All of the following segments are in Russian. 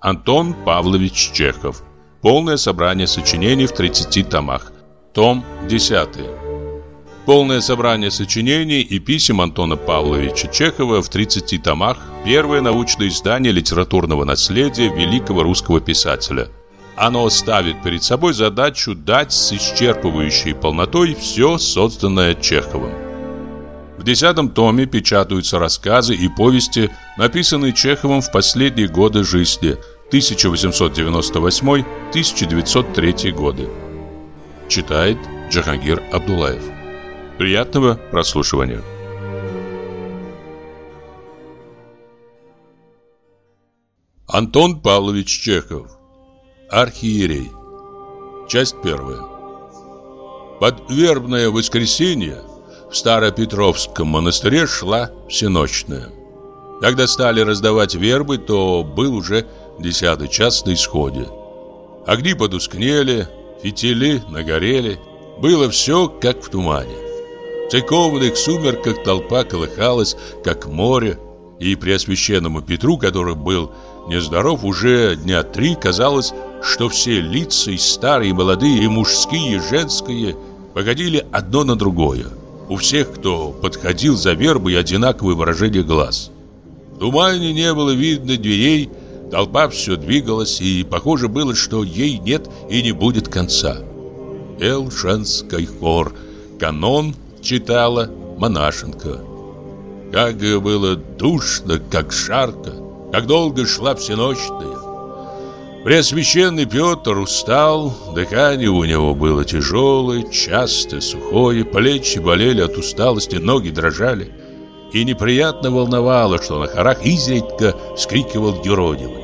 Антон Павлович Чехов. Полное собрание сочинений в 30 томах. Том 10. Полное собрание сочинений и писем Антона Павловича Чехова в 30 томах. Первое научное издание литературного наследия великого русского писателя. Оно ставит перед собой задачу дать с исчерпывающей полнотой все созданное Чеховым. В десятом томе печатаются рассказы и повести, написанные Чеховым в последние годы жизни 1898-1903 годы. Читает Джахангир Абдулаев. Приятного прослушивания. Антон Павлович Чехов. Архиерей. Часть первая. Под вербное воскресенье в Старопетровском монастыре шла всеночная. Когда стали раздавать вербы, то был уже десятый час на исходе. Огни потускнели, фитили нагорели. Было все, как в тумане. В церковных сумерках толпа колыхалась, как море, и Преосвященному Петру, который был нездоров уже дня три, казалось, что все лица, и старые, и молодые, и мужские, и женские, походили одно на другое. У всех, кто подходил за вербой, одинаковое выражение глаз. В тумане не было видно дверей, толпа все двигалась, и похоже было, что ей нет и не будет конца. Эл женский хор, канон – читала монашенка. Как было душно, как жарко, как долго шла всеночная. Преосвященный Петр устал, дыхание у него было тяжелое, часто, сухое, плечи болели от усталости, ноги дрожали. И неприятно волновало, что на хорах изредка скрикивал юродивый.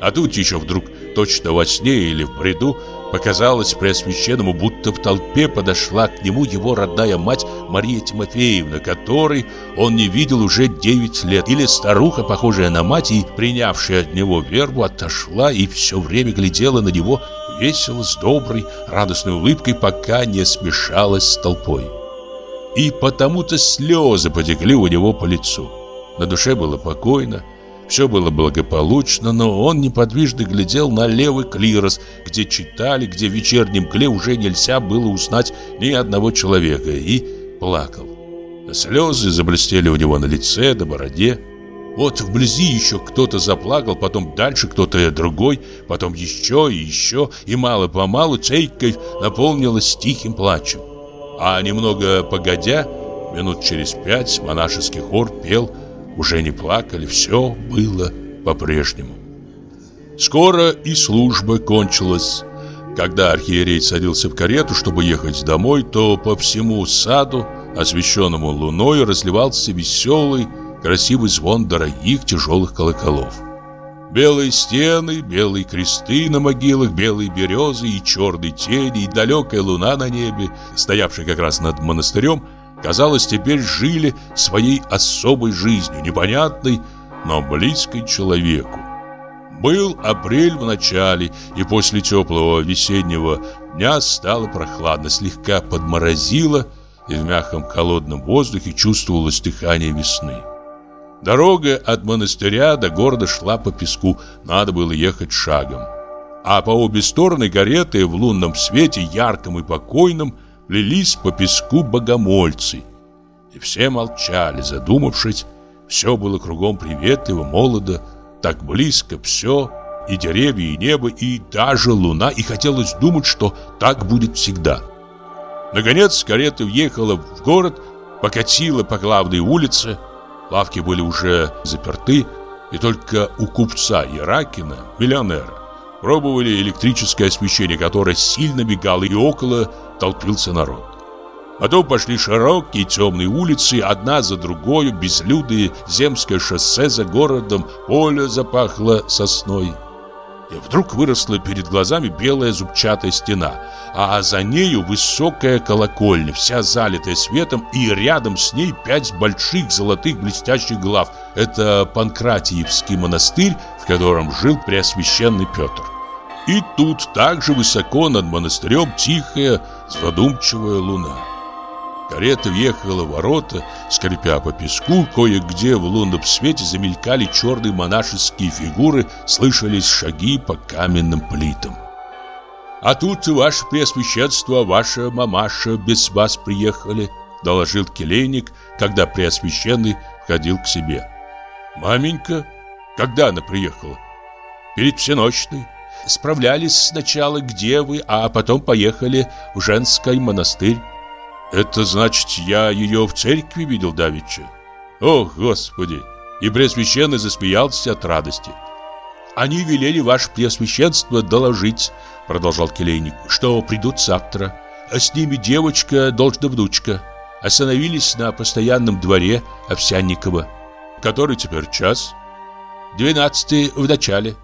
А тут еще вдруг, точно во сне или в бреду, Показалось Преосвященному, будто в толпе подошла к нему его родная мать Мария Тимофеевна, которой он не видел уже 9 лет. Или старуха, похожая на мать и принявшая от него вербу, отошла и все время глядела на него весело, с доброй, радостной улыбкой, пока не смешалась с толпой. И потому-то слезы потекли у него по лицу. На душе было покойно, все было благополучно, но он неподвижно глядел на левый клирос, где читали, где в вечернем мгле уже нельзя было узнать ни одного человека, и плакал. Слезы заблестели у него на лице, на бороде. Вот вблизи еще кто-то заплакал, потом дальше кто-то другой, потом еще и еще, и мало-помалу церковь наполнилась тихим плачем. А немного погодя, минут через пять монашеский хор пел «Связь» уже не плакали, все было по-прежнему. Скоро и служба кончилась. Когда архиерей садился в карету, чтобы ехать домой, то по всему саду, освещенному луной, разливался веселый, красивый звон дорогих тяжелых колоколов. Белые стены, белые кресты на могилах, белые березы и черные тени, и далекая луна на небе, стоявшая как раз над монастырем, казалось, теперь жили своей особой жизнью, непонятной, но близкой человеку. Был апрель в начале, и после теплого весеннего дня стало прохладно, слегка подморозило, и в мягком холодном воздухе чувствовалось дыхание весны. Дорога от монастыря до города шла по песку, надо было ехать шагом. А по обе стороны кареты в лунном свете, ярком и покойном, лились по песку богомольцы. И все молчали, задумавшись. Все было кругом приветливо, молодо, так близко все, и деревья, и небо, и даже луна, и хотелось думать, что так будет всегда. Наконец карета въехала в город, покатила по главной улице. Лавки были уже заперты, и только у купца Яракина, миллионера, пробовали электрическое освещение, которое сильно мигало, и около толпился народ. Потом пошли широкие темные улицы, одна за другой, безлюдные, земское шоссе за городом, поле запахло сосной. И вдруг выросла перед глазами белая зубчатая стена, а за нею высокая колокольня, вся залитая светом, и рядом с ней пять больших золотых блестящих глав. Это Панкратиевский монастырь, котором жил Преосвященный Петр. И тут также высоко над монастырем тихая, задумчивая луна. Карета въехала в ворота, скрипя по песку, кое-где в лунном свете замелькали черные монашеские фигуры, слышались шаги по каменным плитам. «А тут, ваше преосвященство, ваша мамаша без вас приехали», доложил келейник, когда преосвященный входил к себе. «Маменька? Когда она приехала?» «Перед всеночной. Справлялись сначала к девы, а потом поехали в женский монастырь». «Это значит, я ее в церкви видел давеча?» «Ох, Господи!» И Преосвященный засмеялся от радости. «Они велели ваше Преосвященство доложить», продолжал Келейник, «что придут завтра. А с ними девочка, должна внучка. Остановились на постоянном дворе Овсянникова. Который теперь час?» «Двенадцатый в начале».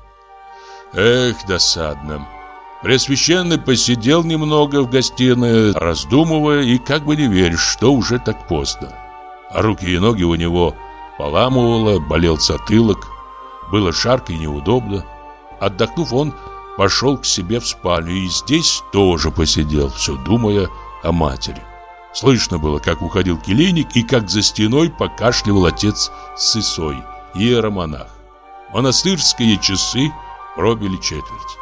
«Эх, досадно. Пресвященный посидел немного в гостиной, раздумывая и как бы не веря, что уже так поздно. А руки и ноги у него поламывало, болел затылок, было жарко и неудобно. Отдохнув, он пошел к себе в спальню и здесь тоже посидел, все думая о матери. Слышно было, как уходил келейник и как за стеной покашливал отец с Исой, иеромонах. Монастырские часы пробили четверть.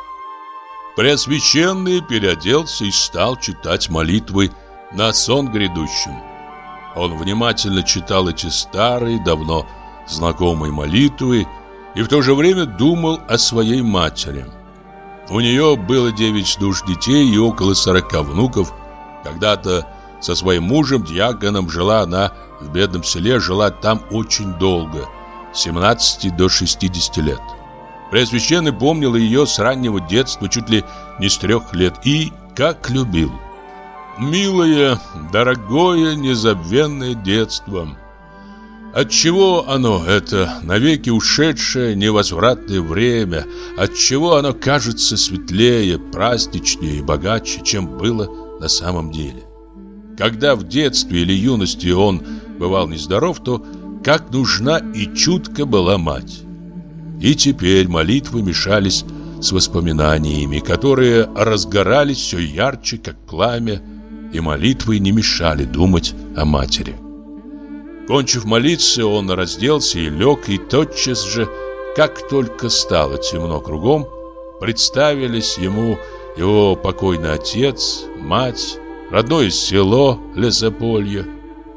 Преосвященный переоделся и стал читать молитвы на сон грядущим. Он внимательно читал эти старые, давно знакомые молитвы и в то же время думал о своей матери. У нее было девять душ детей и около сорока внуков. Когда-то со своим мужем, диаконом, жила она в бедном селе, жила там очень долго, 17 до 60 лет. Преосвященный помнил ее с раннего детства, чуть ли не с трех лет, и как любил. Милое, дорогое, незабвенное детство. Отчего оно, это навеки ушедшее невозвратное время, отчего оно кажется светлее, праздничнее и богаче, чем было на самом деле? Когда в детстве или юности он бывал нездоров, то как нужна и чутка была мать. И теперь молитвы мешались с воспоминаниями, которые разгорались все ярче, как пламя, и молитвы не мешали думать о матери. Кончив молиться, он разделся и лег, и тотчас же, как только стало темно кругом, представились ему его покойный отец, мать, родное село Лесополье,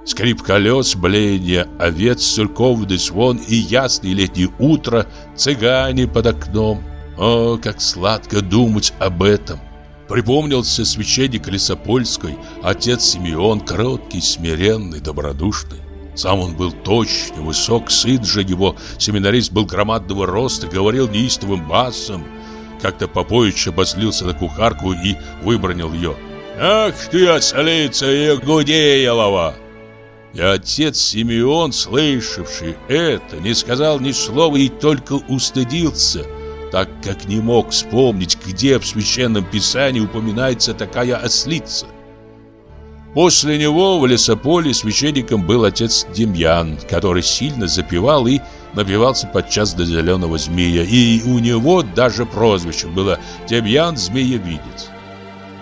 Скрип колес, блеяние овец, церковный звон и ясное летнее утро, цыгане под окном. О, как сладко думать об этом! Припомнился священник Лесопольской, отец Симеон, кроткий, смиренный, добродушный. Сам он был точный, высок, сыт же его, семинарист был громадного роста, говорил неистовым басом. Как-то Попович обозлился на кухарку и выбронил ее. «Ах ты, ослица Ягудеелова!» И отец Симеон, слышавший это, не сказал ни слова и только устыдился, так как не мог вспомнить, где в Священном Писании упоминается такая ослица. После него в лесополе священником был отец Демьян, который сильно запевал и напивался подчас до зеленого змея, и у него даже прозвище было Демьян Змеевидец.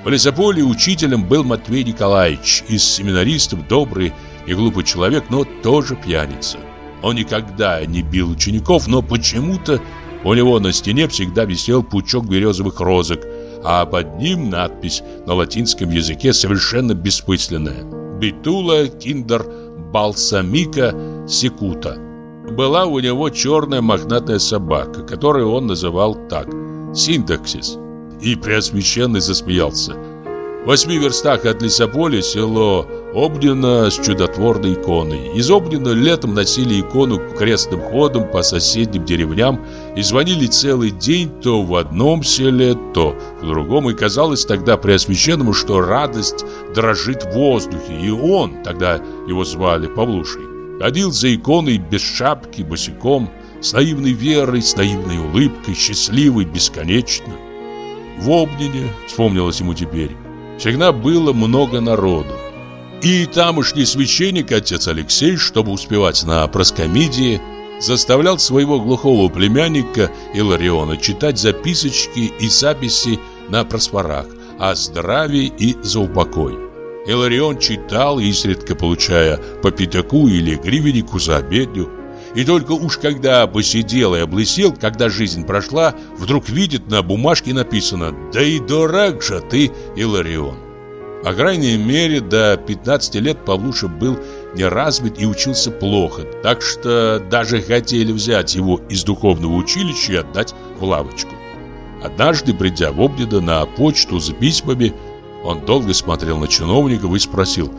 В лесополе учителем был Матвей Николаевич, из семинаристов добрый и глупый человек, но тоже пьяница. Он никогда не бил учеников, но почему-то у него на стене всегда висел пучок березовых розок, а под ним надпись на латинском языке совершенно бессмысленная «Битула киндер балсамика секута». Была у него черная мохнатая собака, которую он называл так – синтаксис. И Преосвященный засмеялся. В восьми верстах от Лисополя село Обнина с чудотворной иконой. Из Обнина летом носили икону крестным ходом по соседним деревням и звонили целый день то в одном селе, то в другом. И казалось тогда Преосвященному, что радость дрожит в воздухе. И он, тогда его звали Павлушей, ходил за иконой без шапки, босиком, с наивной верой, с наивной улыбкой, счастливый бесконечно. В Обнине, вспомнилось ему теперь, всегда было много народу. И тамошний священник, отец Алексей, чтобы успевать на проскомидии, заставлял своего глухого племянника Илариона читать записочки и записи на просфорах о здравии и за упокой. Иларион читал, изредка получая по пятаку или гривеннику за обедню. И только уж когда посидел и облысел, когда жизнь прошла, вдруг видит на бумажке написано «Да и дурак же ты, Иларион». По крайней мере, до 15 лет Павлуша был неразвит и учился плохо, так что даже хотели взять его из духовного училища и отдать в лавочку. Однажды, придя в Обнедо на почту за письмами, он долго смотрел на чиновников и спросил,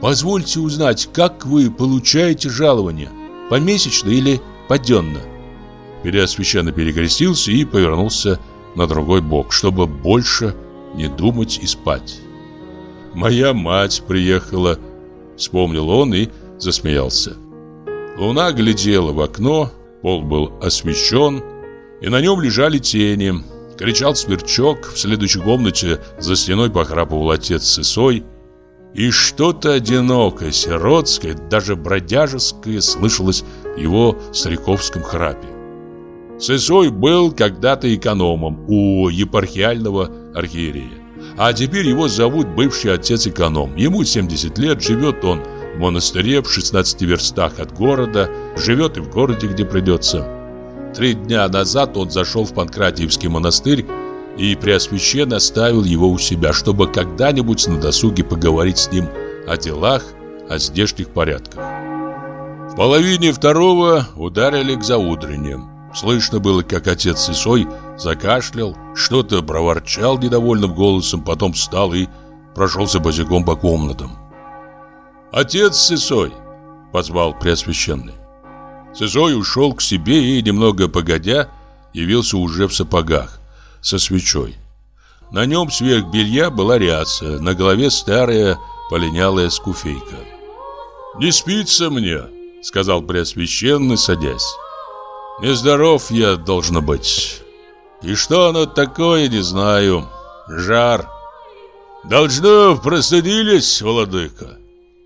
«Позвольте узнать, как вы получаете жалование, помесячно или поденно?» Переосвященно перекрестился и повернулся на другой бок, чтобы больше не думать и спать. «Моя мать приехала», — вспомнил он и засмеялся. Луна глядела в окно, пол был освещен, и на нем лежали тени — Кричал сверчок, в следующей комнате за стеной похрапывал отец с Исой. И что-то одинокое, сиротское, даже бродяжеское слышалось в его стариковском храпе. Сысой был когда-то экономом у епархиального архиерея. А теперь его зовут бывший отец-эконом. Ему 70 лет, живет он в монастыре в 16 верстах от города, живет и в городе, где придется. Три дня назад он зашел в Панкратиевский монастырь и Преосвященно оставил его у себя, чтобы когда-нибудь на досуге поговорить с ним о делах, о здешних порядках. В половине второго ударили к заутренним. Слышно было, как отец Исой закашлял, что-то проворчал недовольным голосом, потом встал и прошелся босиком по комнатам. «Отец Исой!» — позвал Преосвященный. Сысой ушел к себе и, немного погодя, явился уже в сапогах, со свечой. На нем сверх белья была ряса, на голове старая полинялая скуфейка. «Не спится мне», — сказал Преосвященный, садясь. «Нездоров я, должно быть. И что оно такое, не знаю. Жар. Должно, простудились, владыка.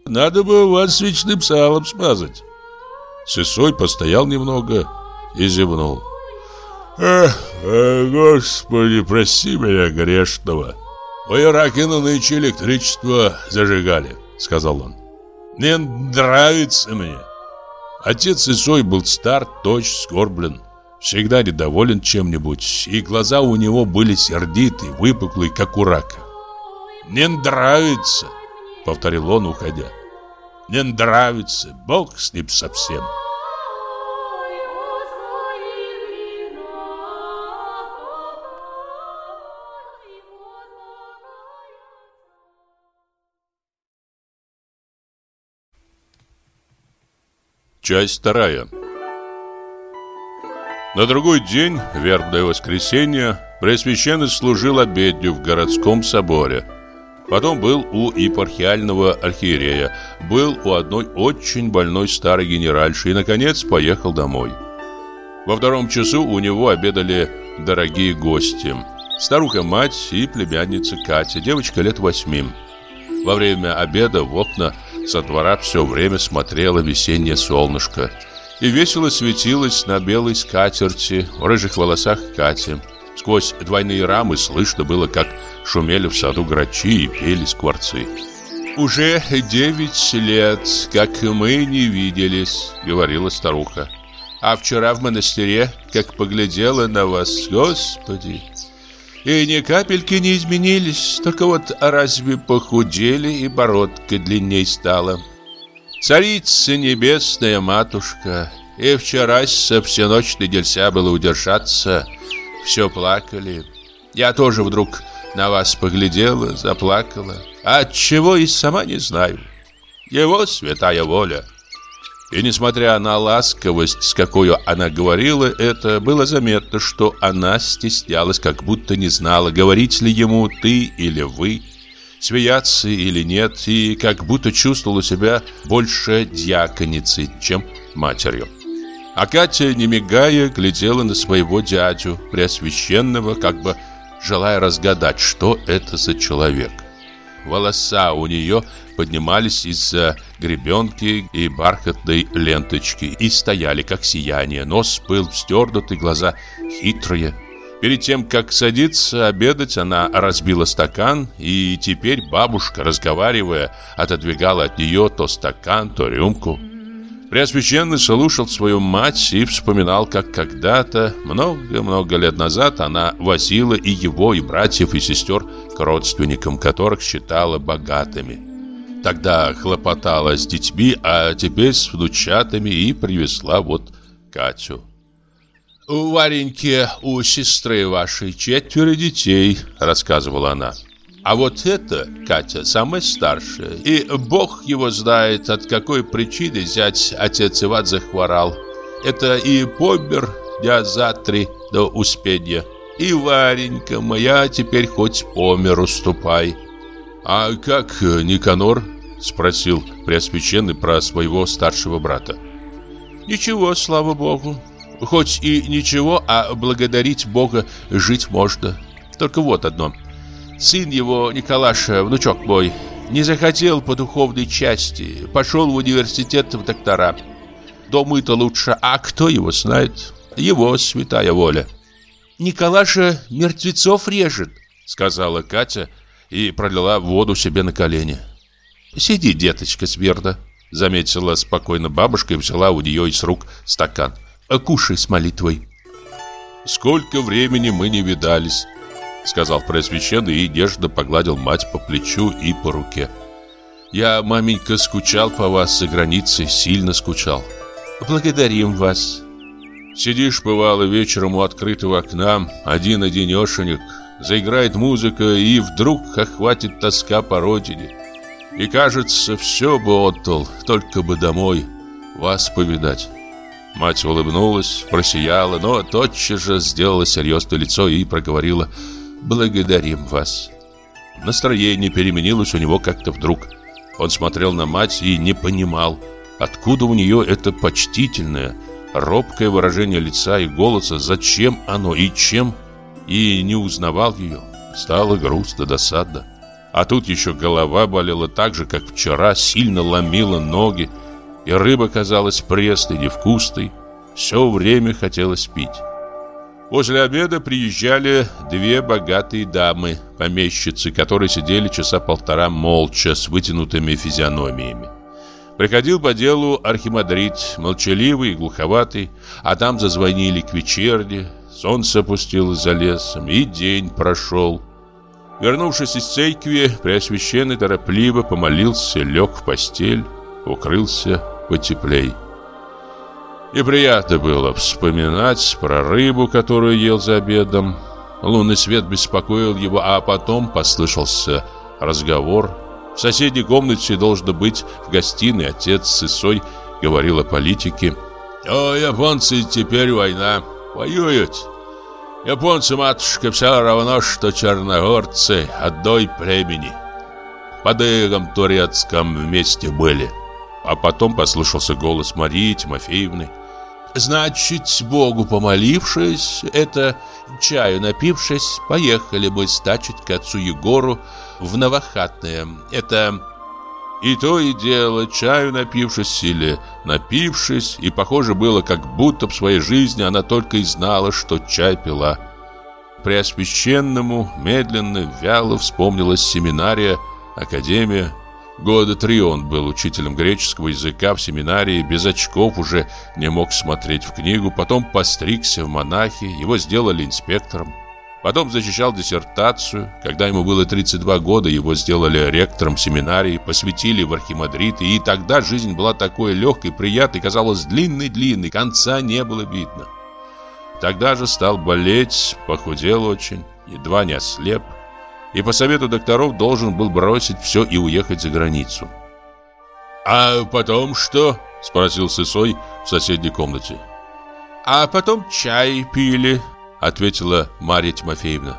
Надо бы вас свечным салом смазать». Сысой постоял немного и зевнул. «Эх, эх, Господи, прости меня грешного!» «Ой, Ракина нынче электричество зажигали», — сказал он. «Не нравится мне». Отец Исой был стар, точь, скорблен, всегда недоволен чем-нибудь, и глаза у него были сердитые, выпуклые, как у рака. «Не нравится», — повторил он, уходя. «Не нравится, Бог с ним совсем». Часть вторая. На другой день, вербное воскресенье, Преосвященный служил обедню в городском соборе. Потом был у епархиального архиерея, был у одной очень больной старой генеральши и, наконец, поехал домой. Во втором часу у него обедали дорогие гости. Старуха-мать и племянница Катя, девочка лет восьми. Во время обеда в окна со двора все время смотрело весеннее солнышко и весело светилось на белой скатерти, в рыжих волосах Кати. Сквозь двойные рамы слышно было, как шумели в саду грачи и пели скворцы. «Уже девять лет, как мы не виделись», — говорила старуха. «А вчера в монастыре, как поглядела на вас, Господи, и ни капельки не изменились, только вот разве похудели и бородка длинней стала. Царица небесная матушка, и вчера со всю ночь нельзя было удержаться, все плакали. Я тоже вдруг на вас поглядела, заплакала. А от чего и сама не знаю. Его святая воля. И несмотря на ласковость, с какой она говорила это, было заметно, что она стеснялась, как будто не знала, говорить ли ему «ты» или «вы», смеяться или нет, и как будто чувствовала себя больше дьяконицей, чем матерью. А Катя, не мигая, глядела на своего дядю, преосвященного, как бы желая разгадать, что это за человек. Волоса у нее поднимались из-за гребенки и бархатной ленточки и стояли как сияние. Нос был вздернутый, глаза хитрые. Перед тем, как садиться обедать, она разбила стакан, и теперь бабушка, разговаривая, отодвигала от нее то стакан, то рюмку. Преосвященный слушал свою мать и вспоминал, как когда-то, много-много лет назад, она возила и его, и братьев, и сестер к родственникам, которых считала богатыми. Тогда хлопотала с детьми, а теперь с внучатами и привезла вот Катю. «У Вареньки, у сестры вашей четверо детей», — рассказывала она. «А вот это, Катя, самая старшая. И бог его знает, от какой причины зять отец Иван захворал. Это и помер дня за три до успения. И Варенька моя теперь хоть помер уступай». «А как Никанор?» — спросил Преосвященный про своего старшего брата. «Ничего, слава богу. Хоть и ничего, а благодарить Бога жить можно. Только вот одно. Сын его, Николаша, внучок мой, не захотел по духовной части, пошел в университет в доктора. Дома-то лучше, а кто его знает? Его святая воля. Николаша мертвецов режет, сказала Катя и пролила воду себе на колени. Сиди, деточка, смирно, заметила спокойно бабушка и взяла у нее из рук стакан. Кушай с молитвой. Сколько времени мы не видались, сказал Преосвященный и нежно погладил мать по плечу и по руке. Я, маменька, скучал по вас за границей, сильно скучал. Благодарим вас. Сидишь, бывало, вечером у открытого окна, один-одинешенек, заиграет музыка, и вдруг охватит тоска по родине. И кажется, все бы отдал, только бы домой вас повидать. Мать улыбнулась, просияла, но тотчас же сделала серьезное лицо и проговорила «Благодарим вас». Настроение переменилось у него как-то вдруг. Он смотрел на мать и не понимал, откуда у нее это почтительное, робкое выражение лица и голоса, зачем оно и чем, и не узнавал ее. Стало грустно, досадно. А тут еще голова болела так же, как вчера, сильно ломила ноги, и рыба казалась пресной, невкусной. Все время хотелось пить. После обеда приезжали две богатые дамы, помещицы, которые сидели часа полтора молча с вытянутыми физиономиями. Приходил по делу архимандрит, молчаливый и глуховатый, а там зазвонили к вечерне, солнце опустилось за лесом, и день прошел. Вернувшись из церкви, Преосвященный торопливо помолился, лег в постель, укрылся потеплей. И приятно было вспоминать про рыбу, которую ел за обедом. Лунный свет беспокоил его, а потом послышался разговор. В соседней комнате должно быть в гостиной отец с Исой говорил о политике. «О, японцы, теперь война. Воюют. Японцы, матушка, все равно, что черногорцы одной племени. Под игом турецком вместе были». А потом послышался голос Марии Тимофеевны. Значит, Богу помолившись, это чаю напившись, поехали бы стачить к отцу Егору в Новохатное. Это и то и дело, чаю напившись или напившись, и похоже было, как будто в своей жизни она только и знала, что чай пила. Преосвященному медленно, вяло вспомнилась семинария, академия, Года три он был учителем греческого языка в семинарии, без очков уже не мог смотреть в книгу, потом постригся в монахи, его сделали инспектором. Потом защищал диссертацию. Когда ему было 32 года, его сделали ректором семинарии, посвятили в архимандрит, и тогда жизнь была такой легкой, приятной, казалось длинной-длинной, конца не было видно. Тогда же стал болеть, похудел очень, едва не ослеп и по совету докторов должен был бросить все и уехать за границу. «А потом что?» – спросил Сысой в соседней комнате. «А потом чай пили», – ответила Марья Тимофеевна.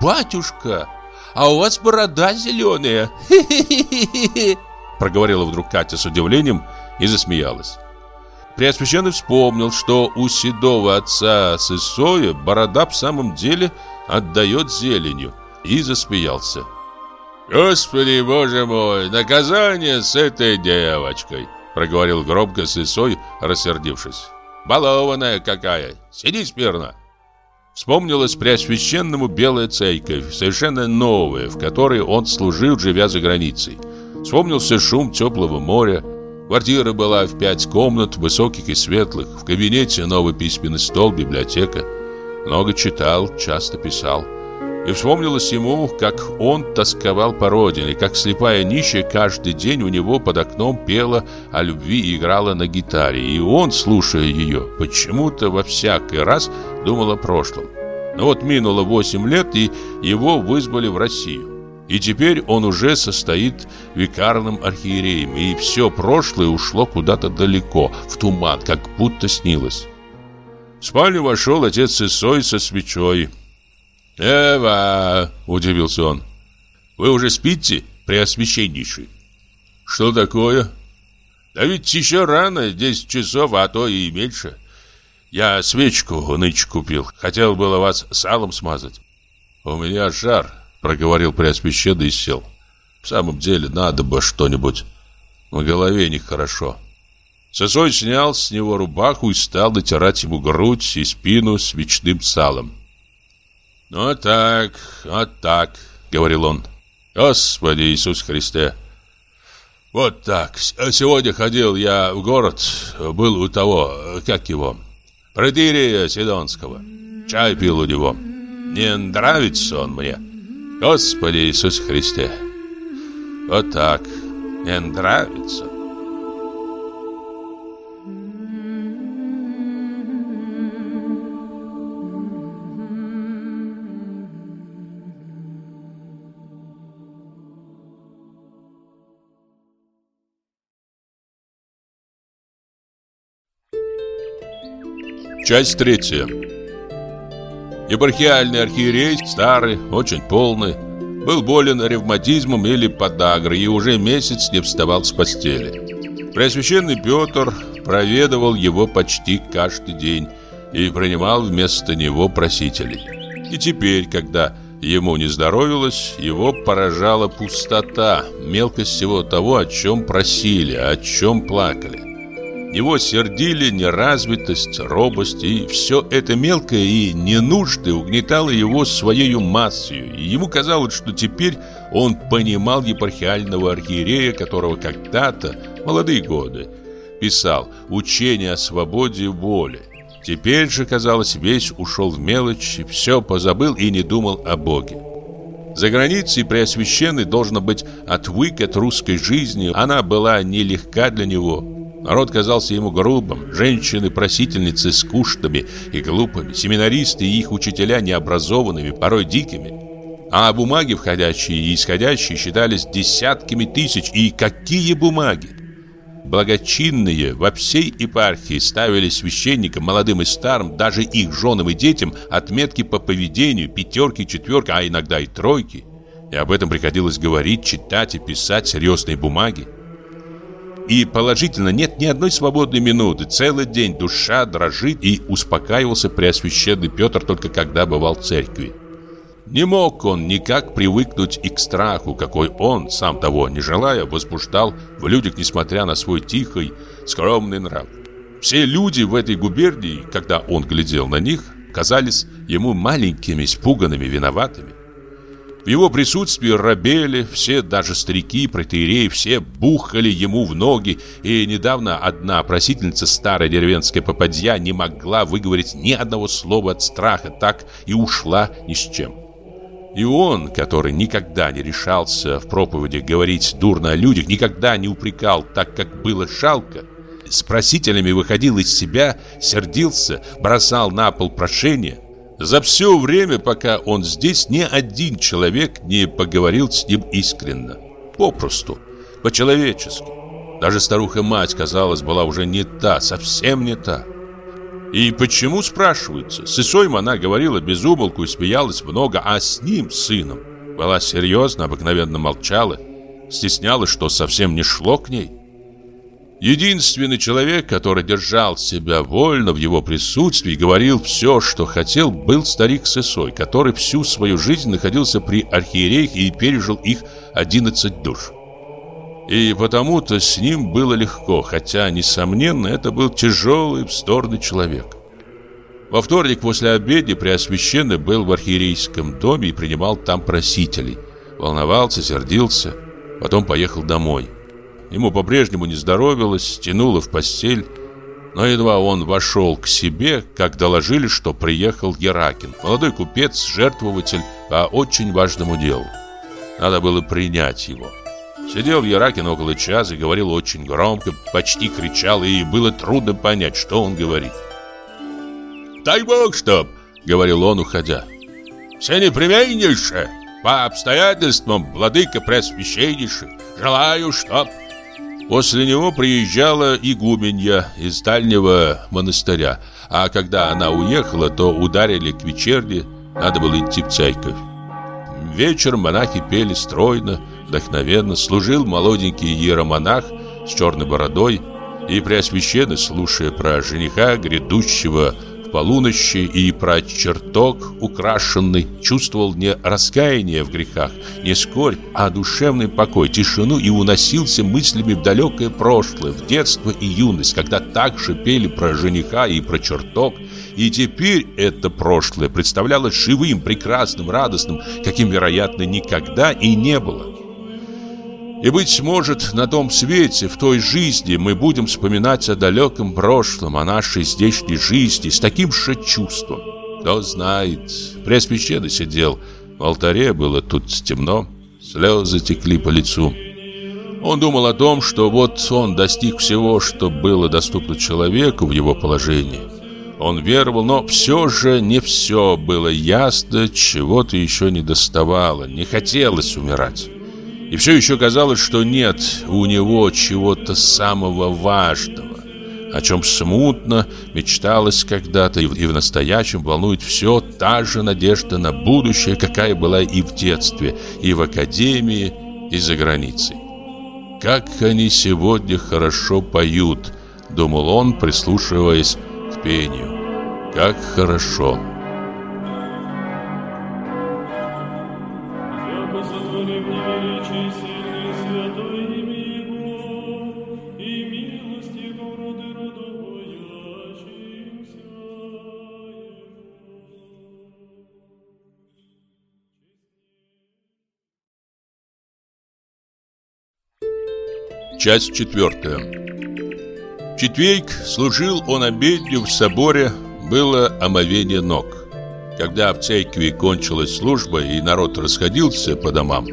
«Батюшка, а у вас борода зеленая!» проговорила вдруг Катя с удивлением и засмеялась. Преосвященный вспомнил, что у седого отца Сысоя борода в самом деле отдает зеленью и засмеялся. «Господи, боже мой, наказание с этой девочкой!» Проговорил громко с Исой, рассердившись. «Балованная какая! Сиди смирно!» Вспомнилась Преосвященному Белая Церковь, совершенно новая, в которой он служил, живя за границей. Вспомнился шум теплого моря. Квартира была в пять комнат, высоких и светлых. В кабинете новый письменный стол, библиотека. Много читал, часто писал. И вспомнилось ему, как он тосковал по родине, как слепая нищая каждый день у него под окном пела о любви и играла на гитаре. И он, слушая ее, почему-то во всякий раз думал о прошлом. Но вот минуло 8 лет, и его вызвали в Россию. И теперь он уже состоит викарным архиереем, и все прошлое ушло куда-то далеко, в туман, как будто снилось. В спальню вошел отец Исой со свечой. «Эва!» – удивился он. «Вы уже спите, преосвященнейший?» «Что такое?» «Да ведь еще рано, 10 часов, а то и меньше. Я свечку нынче купил, хотел было вас салом смазать». «У меня жар», – проговорил преосвященный и сел. «В самом деле, надо бы что-нибудь. На голове нехорошо». Сосой снял с него рубаху и стал натирать ему грудь и спину свечным салом. «Ну так, вот так», — говорил он. «Господи Иисус Христе!» «Вот так. Сегодня ходил я в город, был у того, как его, Протирия Сидонского. Чай пил у него. Не нравится он мне. Господи Иисус Христе!» «Вот так. Не нравится». Часть третья. Епархиальный архиерей, старый, очень полный, был болен ревматизмом или подагрой и уже месяц не вставал с постели. Преосвященный Петр проведывал его почти каждый день и принимал вместо него просителей. И теперь, когда ему не здоровилось, его поражала пустота, мелкость всего того, о чем просили, о чем плакали. Его сердили неразвитость, робость, и все это мелкое и ненужное угнетало его своей массой, и ему казалось, что теперь он понимал епархиального архиерея, которого когда-то, молодые годы, писал «Учение о свободе воли». Теперь же, казалось, весь ушел в мелочь, все позабыл и не думал о Боге. За границей Преосвященный должен быть отвык от русской жизни, она была нелегка для него – Народ казался ему грубым, женщины-просительницы скучными и глупыми, семинаристы и их учителя необразованными, порой дикими. А бумаги, входящие и исходящие, считались десятками тысяч. И какие бумаги! Благочинные во всей епархии ставили священникам, молодым и старым, даже их женам и детям, отметки по поведению, пятерки, четверки, а иногда и тройки. И об этом приходилось говорить, читать и писать серьезные бумаги. И положительно нет ни одной свободной минуты. Целый день душа дрожит и успокаивался Преосвященный Петр только когда бывал в церкви. Не мог он никак привыкнуть и к страху, какой он, сам того не желая, возбуждал в людях, несмотря на свой тихий, скромный нрав. Все люди в этой губернии, когда он глядел на них, казались ему маленькими, испуганными, виноватыми. В его присутствии рабели, все, даже старики, протеереи, все бухали ему в ноги, и недавно одна просительница старой деревенской попадья не могла выговорить ни одного слова от страха, так и ушла ни с чем. И он, который никогда не решался в проповеди говорить дурно о людях, никогда не упрекал так, как было жалко, с просителями выходил из себя, сердился, бросал на пол прошения – за все время, пока он здесь, ни один человек не поговорил с ним искренно. Попросту, по-человечески. Даже старуха-мать, казалось, была уже не та, совсем не та. И почему, спрашивается, с Исоем она говорила без умолку и смеялась много, а с ним, сыном, была серьезно, обыкновенно молчала, стеснялась, что совсем не шло к ней. Единственный человек, который держал себя вольно в его присутствии и говорил все, что хотел, был старик Сысой, который всю свою жизнь находился при архиереях и пережил их 11 душ. И потому-то с ним было легко, хотя, несомненно, это был тяжелый, вздорный человек. Во вторник после обеда Преосвященный был в архиерейском доме и принимал там просителей. Волновался, сердился, потом поехал домой. Ему по-прежнему не здоровилось, тянуло в постель. Но едва он вошел к себе, как доложили, что приехал Еракин, молодой купец, жертвователь по очень важному делу. Надо было принять его. Сидел Еракин около часа и говорил очень громко, почти кричал, и было трудно понять, что он говорит. «Дай Бог, чтоб!» — говорил он, уходя. «Все непременнейшее, по обстоятельствам, владыка пресвященнейший, желаю, чтоб...» После него приезжала игуменья из дальнего монастыря, а когда она уехала, то ударили к вечерне, надо было идти в церковь. Вечером монахи пели стройно, вдохновенно, служил молоденький иеромонах с черной бородой, и Преосвященный, слушая про жениха, грядущего полуночи и про чертог украшенный чувствовал не раскаяние в грехах, не скорбь, а душевный покой, тишину и уносился мыслями в далекое прошлое, в детство и юность, когда так же пели про жениха и про чертог, и теперь это прошлое представлялось живым, прекрасным, радостным, каким, вероятно, никогда и не было. И, быть может, на том свете, в той жизни мы будем вспоминать о далеком прошлом, о нашей здешней жизни с таким же чувством. Кто знает, Преосвященный сидел, в алтаре было тут темно, слезы текли по лицу. Он думал о том, что вот он достиг всего, что было доступно человеку в его положении. Он веровал, но все же не все было ясно, чего-то еще не доставало, не хотелось умирать. И все еще казалось, что нет у него чего-то самого важного, о чем смутно мечталось когда-то и в настоящем волнует все та же надежда на будущее, какая была и в детстве, и в академии, и за границей. «Как они сегодня хорошо поют», — думал он, прислушиваясь к пению. «Как хорошо!» Часть четвертая. Четверг служил он обедню в соборе, было омовение ног. Когда в церкви кончилась служба и народ расходился по домам,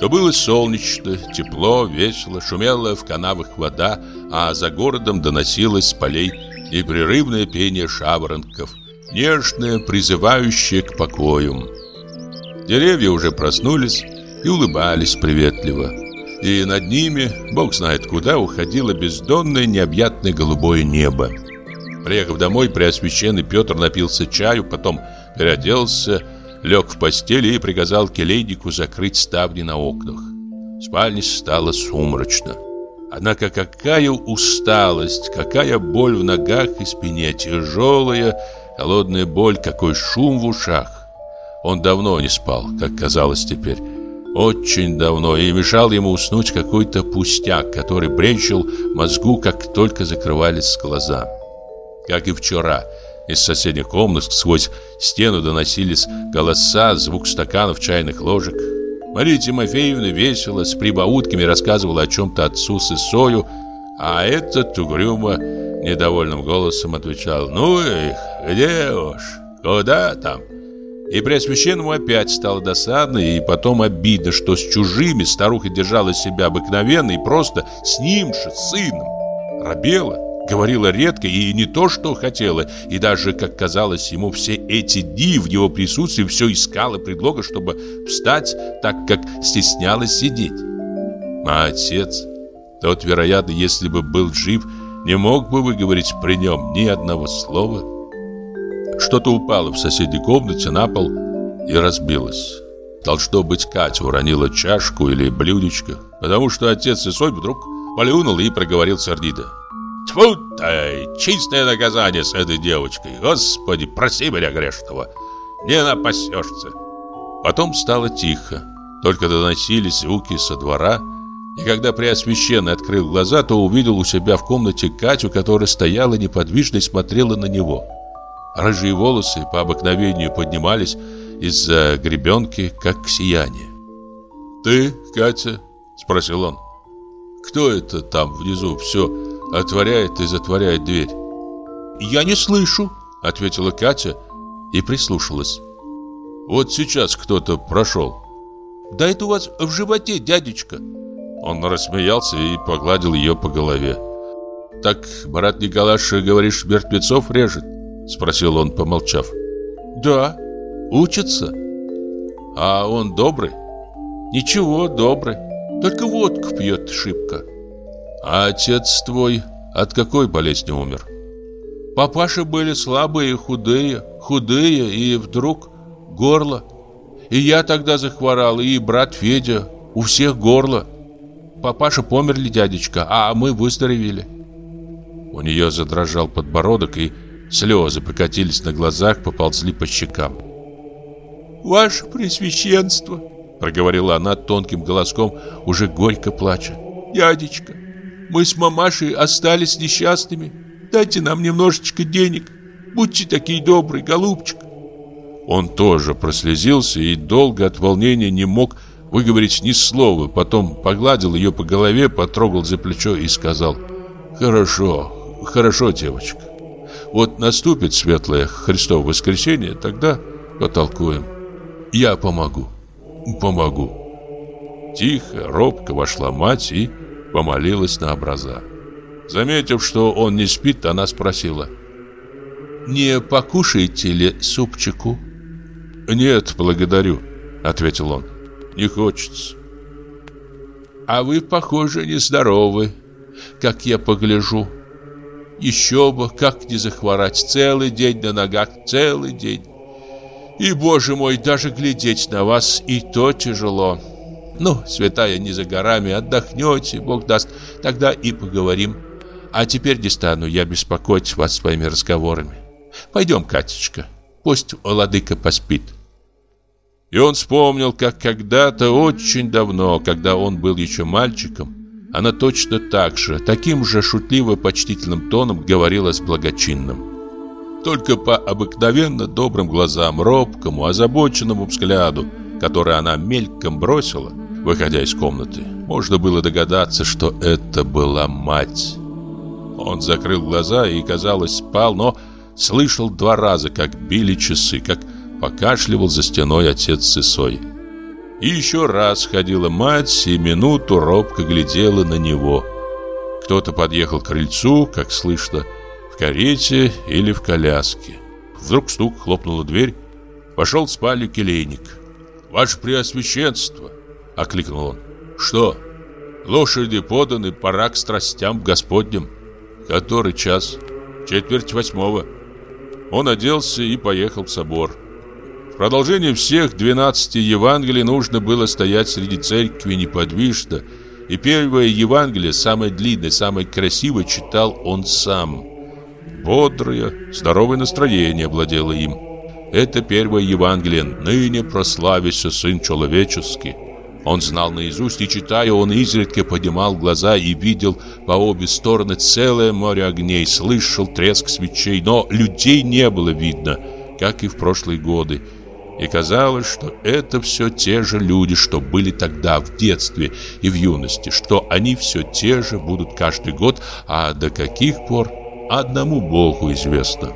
то было солнечно, тепло, весело, шумела в канавах вода, а за городом доносилось с полей непрерывное пение шаворонков, нежное, призывающее к покою. Деревья уже проснулись и улыбались приветливо и над ними, бог знает куда, уходило бездонное необъятное голубое небо. Приехав домой, Преосвященный Петр напился чаю, потом переоделся, лег в постели и приказал келейнику закрыть ставни на окнах. В спальне стало сумрачно. Однако какая усталость, какая боль в ногах и спине, тяжелая, холодная боль, какой шум в ушах. Он давно не спал, как казалось теперь. Очень давно, и мешал ему уснуть какой-то пустяк, который бренчил мозгу, как только закрывались глаза. Как и вчера, из соседних комнат сквозь стену доносились голоса, звук стаканов, чайных ложек. Мария Тимофеевна весело, с прибаутками рассказывала о чем-то отцу с Исою, а этот угрюмо, недовольным голосом отвечал «Ну их, где уж, куда там?» И Преосвященному опять стало досадно и потом обидно, что с чужими старуха держала себя обыкновенно и просто с ним же, сыном. Рабела, говорила редко и не то, что хотела, и даже, как казалось ему, все эти дни в его присутствии все искала предлога, чтобы встать, так как стеснялась сидеть. А отец, тот, вероятно, если бы был жив, не мог бы выговорить при нем ни одного слова. Что-то упало в соседней комнате на пол и разбилось. Должно быть, Катя уронила чашку или блюдечко, потому что отец Исой вдруг полюнул и проговорил сердито. Тьфу ты, чистое наказание с этой девочкой. Господи, прости меня грешного. Не напасешься. Потом стало тихо. Только доносились звуки со двора. И когда Преосвященный открыл глаза, то увидел у себя в комнате Катю, которая стояла неподвижно и смотрела на него. Рыжие волосы по обыкновению поднимались из-за гребенки, как сияние. «Ты, Катя?» – спросил он. «Кто это там внизу все отворяет и затворяет дверь?» «Я не слышу», – ответила Катя и прислушалась. «Вот сейчас кто-то прошел». «Да это у вас в животе, дядечка». Он рассмеялся и погладил ее по голове. «Так брат Николаш, говоришь, мертвецов режет?» Спросил он, помолчав. «Да, учится». «А он добрый?» «Ничего, добрый. Только водку пьет шибко». «А отец твой от какой болезни умер?» Папаши были слабые, худые, худые, и вдруг горло. И я тогда захворал, и брат Федя, у всех горло. Папаша померли, дядечка, а мы выздоровели. У нее задрожал подбородок, и слезы покатились на глазах, поползли по щекам. «Ваше Пресвященство!» Проговорила она тонким голоском, уже горько плача. «Дядечка, мы с мамашей остались несчастными. Дайте нам немножечко денег. Будьте такие добрые, голубчик!» Он тоже прослезился и долго от волнения не мог выговорить ни слова. Потом погладил ее по голове, потрогал за плечо и сказал «Хорошо, Хорошо, девочка. Вот наступит светлое Христово воскресенье, тогда потолкуем. Я помогу. Помогу. Тихо, робко вошла мать и помолилась на образа. Заметив, что он не спит, она спросила. «Не покушаете ли супчику?» «Нет, благодарю», — ответил он. «Не хочется». «А вы, похоже, нездоровы, как я погляжу», еще бы, как не захворать целый день на ногах, целый день. И, боже мой, даже глядеть на вас и то тяжело. Ну, святая не за горами, отдохнете, Бог даст, тогда и поговорим. А теперь не стану я беспокоить вас своими разговорами. Пойдем, Катечка, пусть владыка поспит. И он вспомнил, как когда-то очень давно, когда он был еще мальчиком, она точно так же, таким же шутливо-почтительным тоном говорила с благочинным. Только по обыкновенно добрым глазам, робкому, озабоченному взгляду, который она мельком бросила, выходя из комнаты, можно было догадаться, что это была мать. Он закрыл глаза и, казалось, спал, но слышал два раза, как били часы, как покашливал за стеной отец с Исой. И еще раз ходила мать и минуту робко глядела на него. Кто-то подъехал к крыльцу, как слышно, в карете или в коляске. Вдруг стук, хлопнула дверь. Пошел в спальню келейник. «Ваше Преосвященство!» — окликнул он. «Что? Лошади поданы, пора к страстям Господним. Который час? Четверть восьмого». Он оделся и поехал в собор. В продолжение всех 12 Евангелий нужно было стоять среди церкви неподвижно, и первое Евангелие, самое длинное, самое красивое, читал он сам. Бодрое, здоровое настроение владело им. Это первое Евангелие, ныне прославился Сын Человеческий. Он знал наизусть, и читая, он изредка поднимал глаза и видел по обе стороны целое море огней, слышал треск свечей, но людей не было видно, как и в прошлые годы. И казалось, что это все те же люди, что были тогда в детстве и в юности, что они все те же будут каждый год, а до каких пор одному Богу известно.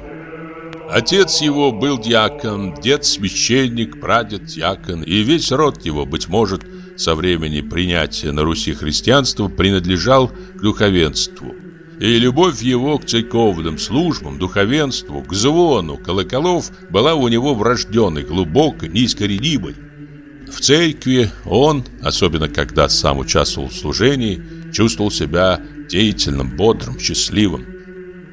Отец его был дьякон, дед священник, прадед дьякон, и весь род его, быть может, со времени принятия на Руси христианства принадлежал к духовенству – и любовь его к церковным службам, духовенству, к звону колоколов была у него врожденной, глубокой, неискоренимой. В церкви он, особенно когда сам участвовал в служении, чувствовал себя деятельным, бодрым, счастливым.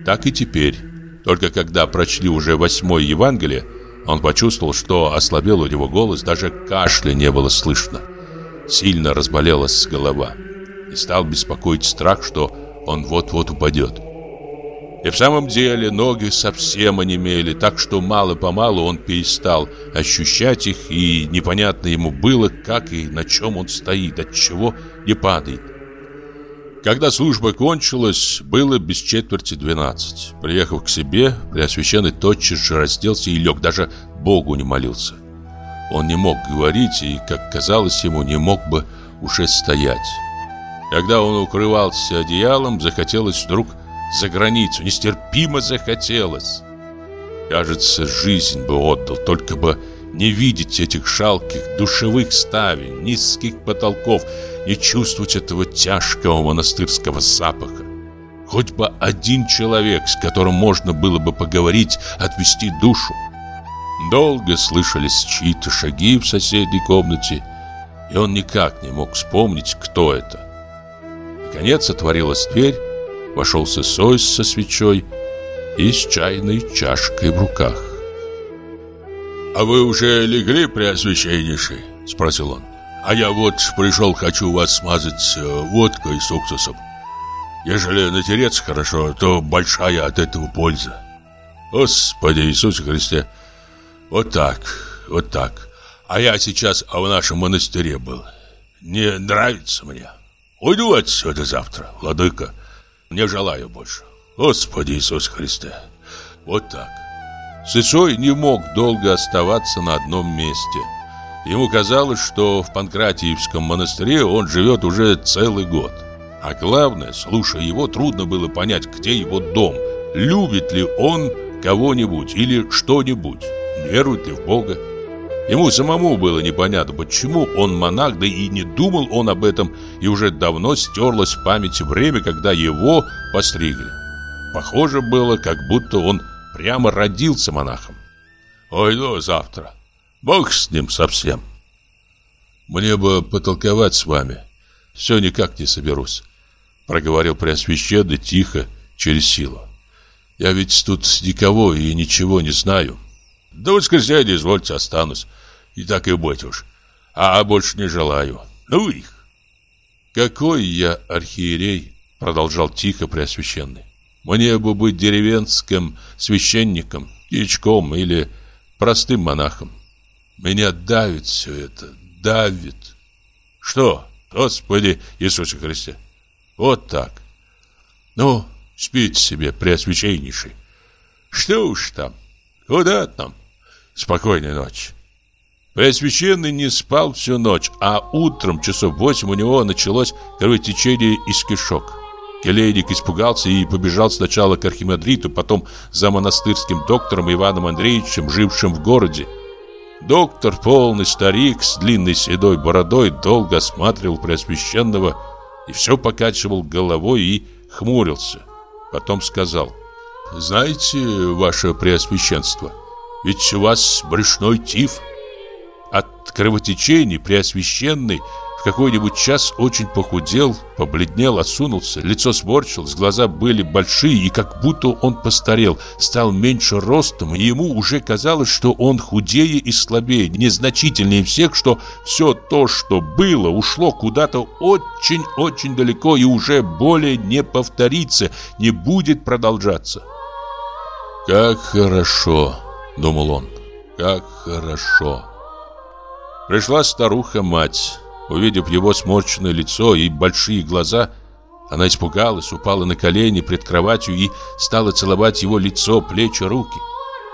Так и теперь. Только когда прочли уже восьмое Евангелие, он почувствовал, что ослабел у него голос, даже кашля не было слышно. Сильно разболелась голова. И стал беспокоить страх, что он вот-вот упадет. И в самом деле ноги совсем онемели, так что мало-помалу он перестал ощущать их, и непонятно ему было, как и на чем он стоит, от чего не падает. Когда служба кончилась, было без четверти двенадцать. Приехав к себе, Преосвященный тотчас же разделся и лег, даже Богу не молился. Он не мог говорить и, как казалось ему, не мог бы уже стоять. Когда он укрывался одеялом, захотелось вдруг за границу, нестерпимо захотелось. Кажется, жизнь бы отдал, только бы не видеть этих жалких душевых ставен, низких потолков, не чувствовать этого тяжкого монастырского запаха. Хоть бы один человек, с которым можно было бы поговорить, отвести душу. Долго слышались чьи-то шаги в соседней комнате, и он никак не мог вспомнить, кто это. Наконец отворилась дверь, вошел Сысойс со свечой и с чайной чашкой в руках. «А вы уже легли, Преосвященнейший?» — спросил он. «А я вот пришел, хочу вас смазать э, водкой с уксусом. Ежели натереться хорошо, то большая от этого польза. Господи Иисусе Христе, вот так, вот так. А я сейчас в нашем монастыре был. Не нравится мне. Уйду отсюда завтра, владыка. Не желаю больше. Господи Иисус Христе, вот так. Сысой не мог долго оставаться на одном месте. Ему казалось, что в Панкратиевском монастыре он живет уже целый год. А главное, слушая его, трудно было понять, где его дом. Любит ли он кого-нибудь или что-нибудь, верует ли в Бога. Ему самому было непонятно, почему он монах, да и не думал он об этом, и уже давно стерлось в памяти время, когда его постригли. Похоже было, как будто он прямо родился монахом. Ой, ну завтра. Бог с ним совсем. Мне бы потолковать с вами. Все никак не соберусь. Проговорил Преосвященный тихо, через силу. Я ведь тут никого и ничего не знаю. До воскресенья, извольте, останусь. И так и быть уж. А больше не желаю. Ну их. Какой я архиерей, продолжал тихо Преосвященный. Мне бы быть деревенским священником, дьячком или простым монахом. Меня давит все это, давит. Что, Господи Иисусе Христе? Вот так. Ну, спите себе, преосвященнейший. Что уж там, куда там? Спокойной ночи. Преосвященный не спал всю ночь, а утром часов восемь у него началось кровотечение из кишок. Келейник испугался и побежал сначала к архимандриту, потом за монастырским доктором Иваном Андреевичем, жившим в городе. Доктор, полный старик с длинной седой бородой, долго осматривал Преосвященного и все покачивал головой и хмурился. Потом сказал, «Знаете, ваше Преосвященство, ведь у вас брюшной тиф». От кровотечений Преосвященный в какой-нибудь час очень похудел, побледнел, осунулся, лицо сморщилось, глаза были большие, и как будто он постарел, стал меньше ростом, и ему уже казалось, что он худее и слабее, незначительнее всех, что все то, что было, ушло куда-то очень-очень далеко и уже более не повторится, не будет продолжаться. «Как хорошо!» — думал он. «Как хорошо!» Пришла старуха-мать. Увидев его сморщенное лицо и большие глаза, она испугалась, упала на колени пред кроватью и стала целовать его лицо, плечи, руки.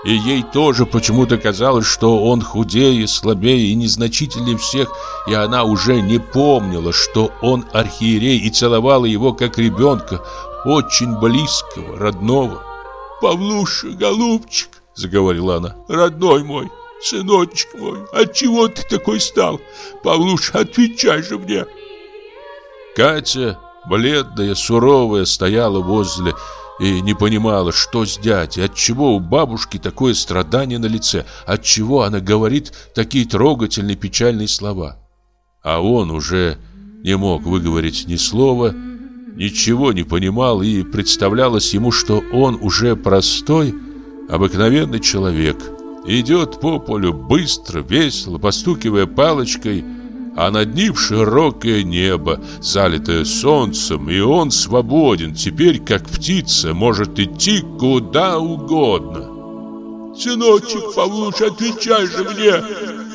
И ей тоже почему-то казалось, что он худее, слабее и незначительнее всех, и она уже не помнила, что он архиерей, и целовала его как ребенка, очень близкого, родного. «Павлуша, голубчик!» — заговорила она. «Родной мой, Сыночек мой, отчего ты такой стал? Павлуш, отвечай же мне. Катя, бледная, суровая, стояла возле и не понимала, что с дядей, отчего у бабушки такое страдание на лице, отчего она говорит такие трогательные печальные слова. А он уже не мог выговорить ни слова, ничего не понимал и представлялось ему, что он уже простой, обыкновенный человек – Идет по полю быстро, весело, постукивая палочкой, а над ним широкое небо, залитое солнцем, и он свободен, теперь, как птица, может идти куда угодно. «Сыночек, Павлуш, отвечай же мне!»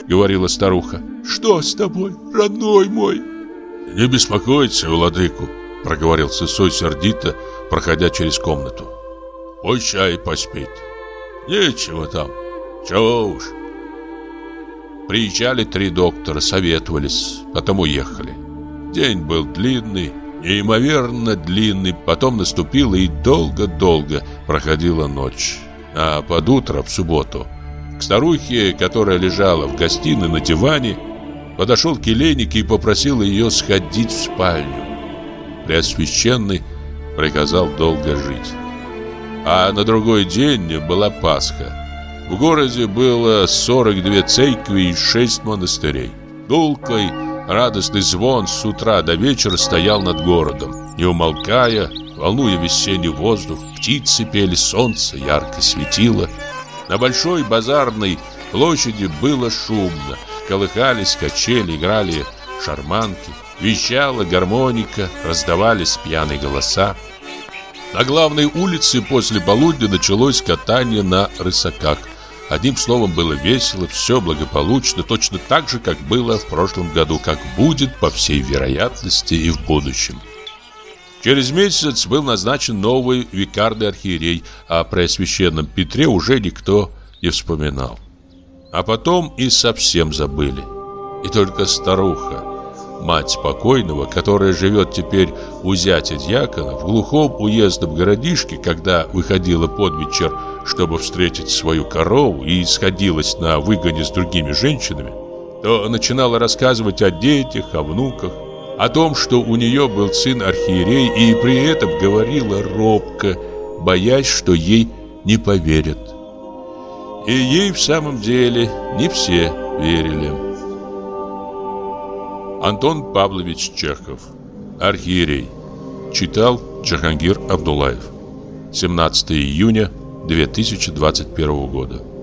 — говорила старуха. «Что с тобой, родной мой?» «Не беспокойтесь, владыку», — проговорил Сысой сердито, проходя через комнату. Пущай поспит. Нечего там. Чего уж. Приезжали три доктора, советовались, потом уехали. День был длинный, неимоверно длинный, потом наступила и долго-долго проходила ночь. А под утро в субботу к старухе, которая лежала в гостиной на диване, подошел келейник и попросил ее сходить в спальню. Преосвященный приказал долго жить. А на другой день была Пасха. В городе было 42 церкви и 6 монастырей. Дулкой радостный звон с утра до вечера стоял над городом, не умолкая, волнуя весенний воздух. Птицы пели, солнце ярко светило. На большой базарной площади было шумно. Колыхались качели, играли шарманки. Вещала гармоника, раздавались пьяные голоса. На главной улице после полудня началось катание на рысаках – Одним словом, было весело, все благополучно, точно так же, как было в прошлом году, как будет, по всей вероятности, и в будущем. Через месяц был назначен новый викарный архиерей, а про священном Петре уже никто не вспоминал. А потом и совсем забыли. И только старуха, мать покойного, которая живет теперь у зятя дьякона, в глухом уездном городишке, когда выходила под вечер чтобы встретить свою корову и сходилась на выгоне с другими женщинами, то начинала рассказывать о детях, о внуках, о том, что у нее был сын архиерей, и при этом говорила робко, боясь, что ей не поверят. И ей в самом деле не все верили. Антон Павлович Чехов Архиерей Читал Джахангир Абдулаев 17 июня 2021 года.